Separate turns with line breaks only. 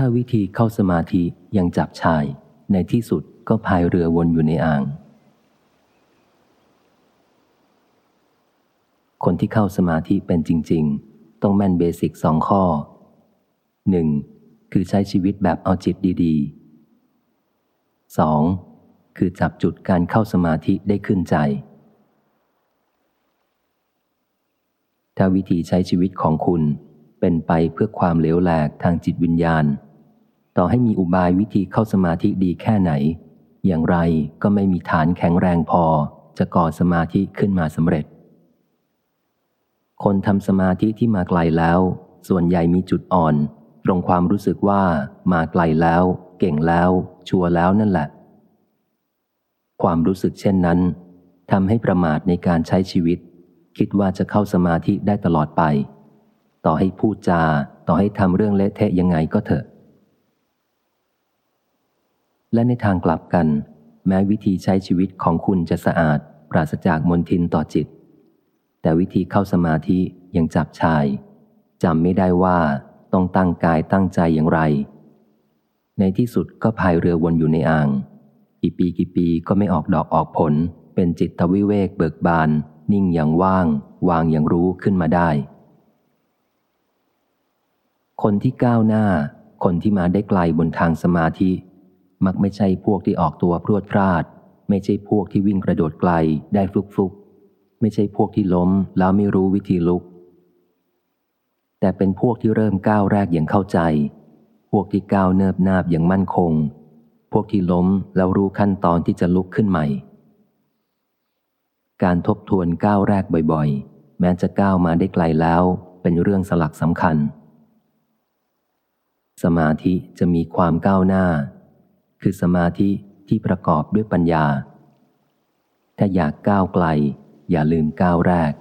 ถ้าวิธีเข้าสมาธิยังจับชาย ในที่สุดก็พายเรือวนอยู่ในอ่าง คนที่เข้าสมาธิเป็นจริง ๆ ต้องแม่นเบสิกสองข้อ 1. คือใช้ชีวิตแบบเอาจิตดีๆ 2. คือจับจุดการเข้าสมาธิได้ขึ้นใจ ถ้าวิธีใช้ชีวิตของคุณเป็นไปเพื่อความเหลวแหลกทางจิตวิญญาณ ต่อให้มีอุบายวิธีเข้าสมาธิดีแค่ไหน อย่างไรก็ไม่มีฐานแข็งแรงพอ จะก่อสมาธิขึ้นมาสำเร็จ คนทำสมาธิที่มาไกลแล้ว ส่วนใหญ่มีจุดอ่อน ตรงความรู้สึกว่ามาไกลแล้ว เก่งแล้ว ชัวร์แล้วนั่นแหละ ความรู้สึกเช่นนั้นทำให้ประมาทในการใช้ชีวิต คิดว่าจะเข้าสมาธิได้ตลอดไป ต่อให้พูดจา ต่อให้ทำเรื่องเละเทะยังไงก็เถอะ และในทางกลับกัน แม้วิธีใช้ชีวิตของคุณจะสะอาด ปราศจากมลทินต่อจิต แต่วิธีเข้าสมาธิยังจับชายจำไม่ได้ว่าต้องตั้งกายตั้งใจอย่างไร ในที่สุดก็พายเรือวนอยู่ในอ่าง กี่ปีกี่ปีก็ไม่ออกดอกออกผล เป็นจิตวิเวกเบิกบาน นิ่งอย่างว่าง วางอย่างรู้ขึ้นมาได้ คนที่ก้าวหน้า คนที่มาได้ไกลบนทางสมาธิ มักไม่ใช่พวกที่ออกตัวพรวดพลาด ไม่ใช่พวกที่วิ่งกระโดดไกลได้ฟลุกฟลุกไม่ใช่พวกที่ล้มแล้วไม่รู้วิธีลุก แต่เป็นพวกที่เริ่มก้าวแรกอย่างเข้าใจ พวกที่ก้าวเนิบนาบอย่างมั่นคง พวกที่ล้มแล้วรู้ขั้นตอนที่จะลุกขึ้นใหม่ การทบทวนก้าวแรกบ่อยๆ แม้จะก้าวมาได้ไกลแล้วเป็นเรื่องสลักสำคัญ สมาธิจะมีความก้าวหน้า คือสมาธิที่ประกอบด้วยปัญญา ถ้าอยากก้าวไกล อย่าลืมก้าวแรก